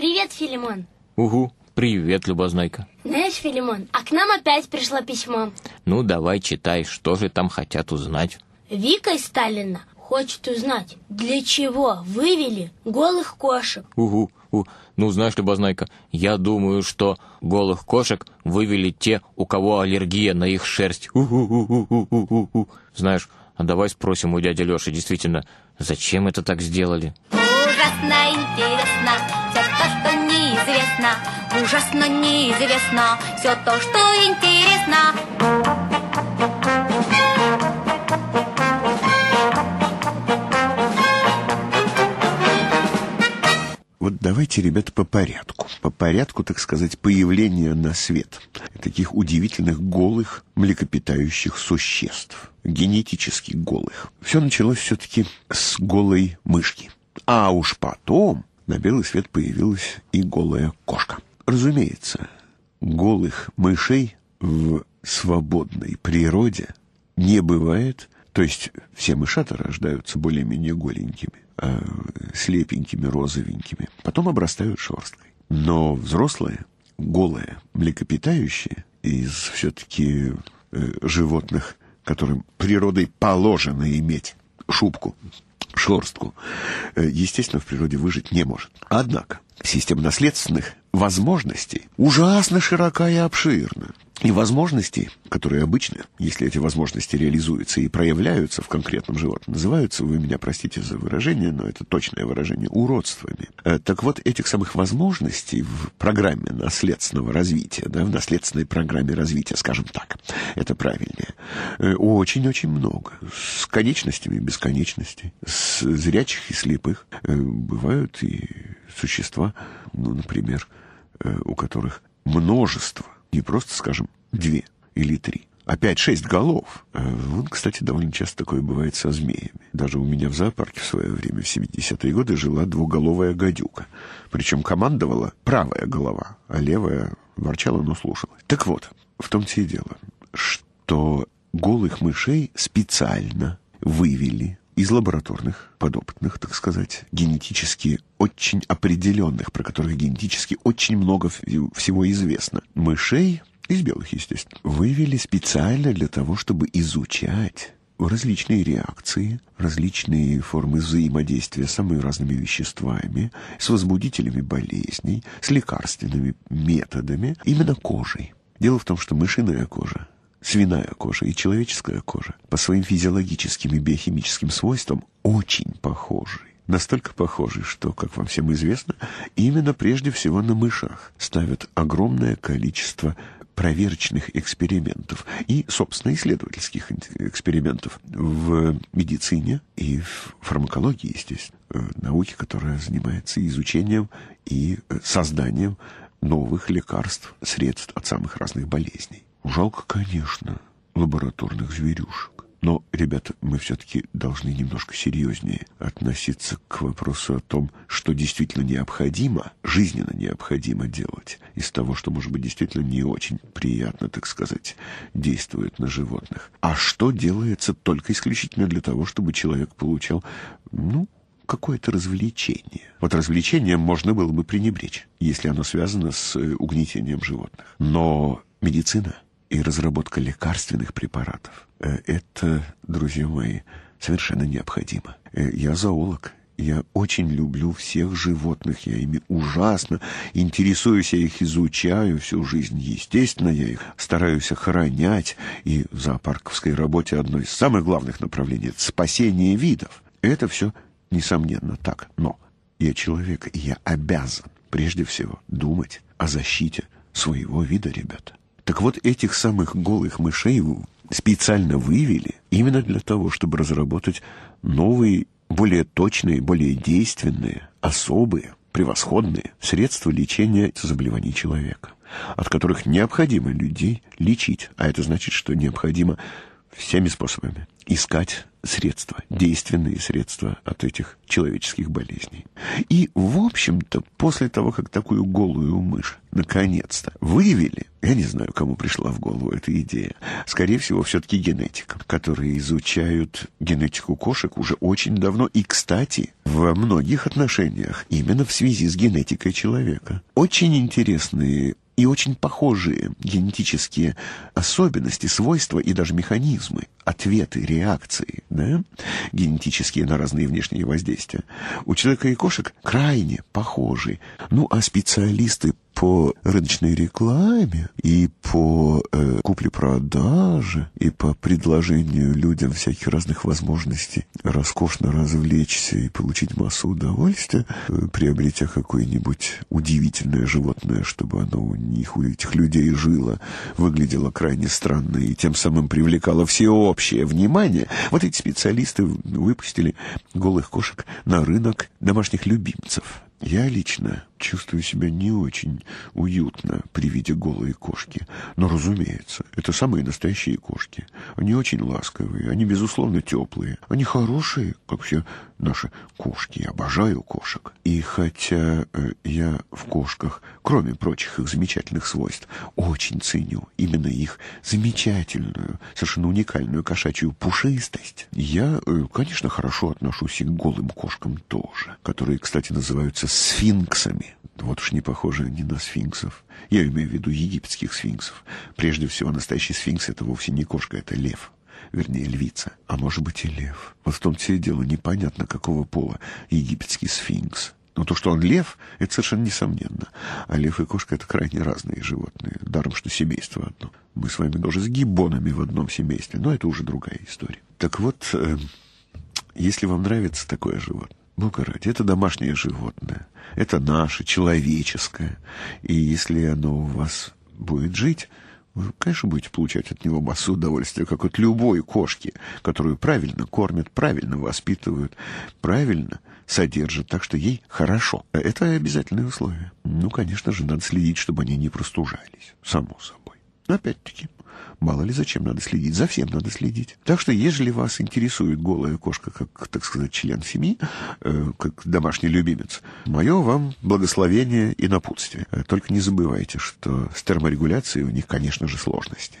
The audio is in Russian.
Привет, Филимон. Угу, привет, Любознайка. Знаешь, Филимон, а к нам опять пришло письмо. Ну, давай читай, что же там хотят узнать. Вика из Сталина хочет узнать, для чего вывели голых кошек. Угу, у. ну знаешь, Любознайка, я думаю, что голых кошек вывели те, у кого аллергия на их шерсть. У-ху-ху-ху-ху-ху-ху. Знаешь, а давай спросим у дяди Лёши, действительно, зачем это так сделали? Ужасно интересно неизвестно. Ужасно неизвестно все то, что интересно. Вот давайте, ребята, по порядку. По порядку, так сказать, появления на свет таких удивительных голых млекопитающих существ, генетически голых. Все началось все-таки с голой мышки. А уж потом на белый свет появилась и голая кошка. Разумеется, голых мышей в свободной природе не бывает. То есть все мышата рождаются более-менее голенькими, а слепенькими, розовенькими. Потом обрастают шерсткой. Но взрослые, голые, млекопитающие из все-таки э, животных, которым природой положено иметь шубку, шерстку, э, естественно, в природе выжить не может. Однако система наследственных возможностей ужасно широка и обширна. И возможности, которые обычно, если эти возможности реализуются и проявляются в конкретном животном, называются, вы меня простите за выражение, но это точное выражение, уродствами. Э, так вот, этих самых возможностей в программе наследственного развития, да, в наследственной программе развития, скажем так, это правильнее, э, очень-очень много. С конечностями бесконечностей, с зрячих и слепых. Э, бывают и существа, ну, например, у которых множество не просто, скажем, две или три, а пять-шесть голов. Вот, кстати, довольно часто такое бывает со змеями. Даже у меня в зоопарке в свое время, в 70-е годы, жила двуголовая гадюка. Причем командовала правая голова, а левая ворчала, но слушалась. Так вот, в том-то и дело, что голых мышей специально вывели из лабораторных, подопытных, так сказать, генетически очень определенных, про которых генетически очень много всего известно. Мышей, из белых, естественно, вывели специально для того, чтобы изучать различные реакции, различные формы взаимодействия с самыми разными веществами, с возбудителями болезней, с лекарственными методами, именно кожей. Дело в том, что мышиная кожа свиная кожа и человеческая кожа по своим физиологическим и биохимическим свойствам очень похожи. Настолько похожи, что, как вам всем известно, именно прежде всего на мышах ставят огромное количество проверочных экспериментов и, собственно, исследовательских экспериментов в медицине и в фармакологии, естественно, э, науке, которая занимается изучением и э, созданием новых лекарств, средств от самых разных болезней. Жалко, конечно, лабораторных зверюшек. Но, ребята, мы все-таки должны немножко серьезнее относиться к вопросу о том, что действительно необходимо, жизненно необходимо делать из того, что, может быть, действительно не очень приятно, так сказать, действует на животных. А что делается только исключительно для того, чтобы человек получал, ну, какое-то развлечение. Вот развлечением можно было бы пренебречь, если оно связано с э, угнетением животных. Но медицина — и разработка лекарственных препаратов. Э, это, друзья мои, совершенно необходимо. Э, я зоолог, я очень люблю всех животных, я ими ужасно интересуюсь, я их изучаю всю жизнь. Естественно, я их стараюсь охранять, и в зоопарковской работе одно из самых главных направлений — это спасение видов. Это все, несомненно, так. Но я человек, и я обязан прежде всего думать о защите своего вида, ребята. Так вот, этих самых голых мышей специально вывели именно для того, чтобы разработать новые, более точные, более действенные, особые, превосходные средства лечения заболеваний человека, от которых необходимо людей лечить. А это значит, что необходимо всеми способами искать средства, действенные средства от этих человеческих болезней. И, в общем-то, после того, как такую голую мышь наконец-то вывели, я не знаю, кому пришла в голову эта идея, скорее всего, все-таки генетикам, которые изучают генетику кошек уже очень давно и, кстати, во многих отношениях именно в связи с генетикой человека. Очень интересные и очень похожие генетические особенности, свойства и даже механизмы, ответы, реакции, да, генетические на разные внешние воздействия, у человека и кошек крайне похожи. Ну, а специалисты по рыночной рекламе и по э, купле-продаже и по предложению людям всяких разных возможностей роскошно развлечься и получить массу удовольствия, э, приобретя какое-нибудь удивительное животное, чтобы оно у них, у этих людей жило, выглядело крайне странно и тем самым привлекало всеобщее внимание. Вот эти специалисты выпустили голых кошек на рынок домашних любимцев. Я лично чувствую себя не очень уютно при виде голой кошки. Но, разумеется, это самые настоящие кошки. Они очень ласковые, они, безусловно, теплые. Они хорошие, как все наши кошки. Я обожаю кошек. И хотя э, я в кошках, кроме прочих их замечательных свойств, очень ценю именно их замечательную, совершенно уникальную кошачью пушистость, я, э, конечно, хорошо отношусь и к голым кошкам тоже, которые, кстати, называются сфинксами. Вот уж не похожи они на сфинксов. Я имею в виду египетских сфинксов. Прежде всего, настоящий сфинкс — это вовсе не кошка, это лев. Вернее, львица. А может быть и лев. Вот в том-то и дело, непонятно, какого пола египетский сфинкс. Но то, что он лев, это совершенно несомненно. А лев и кошка — это крайне разные животные. Даром, что семейство одно. Мы с вами даже с гиббонами в одном семействе. Но это уже другая история. Так вот, э, если вам нравится такое животное, Бога ради, это домашнее животное. Это наше, человеческое. И если оно у вас будет жить, вы, конечно, будете получать от него массу удовольствия, как от любой кошки, которую правильно кормят, правильно воспитывают, правильно содержат, так что ей хорошо. Это обязательное условие. Ну, конечно же, надо следить, чтобы они не простужались, само собой. Опять-таки, Мало ли зачем надо следить, за всем надо следить. Так что, если вас интересует голая кошка, как, так сказать, член семьи, э, как домашний любимец, мое вам благословение и напутствие. Только не забывайте, что с терморегуляцией у них, конечно же, сложности.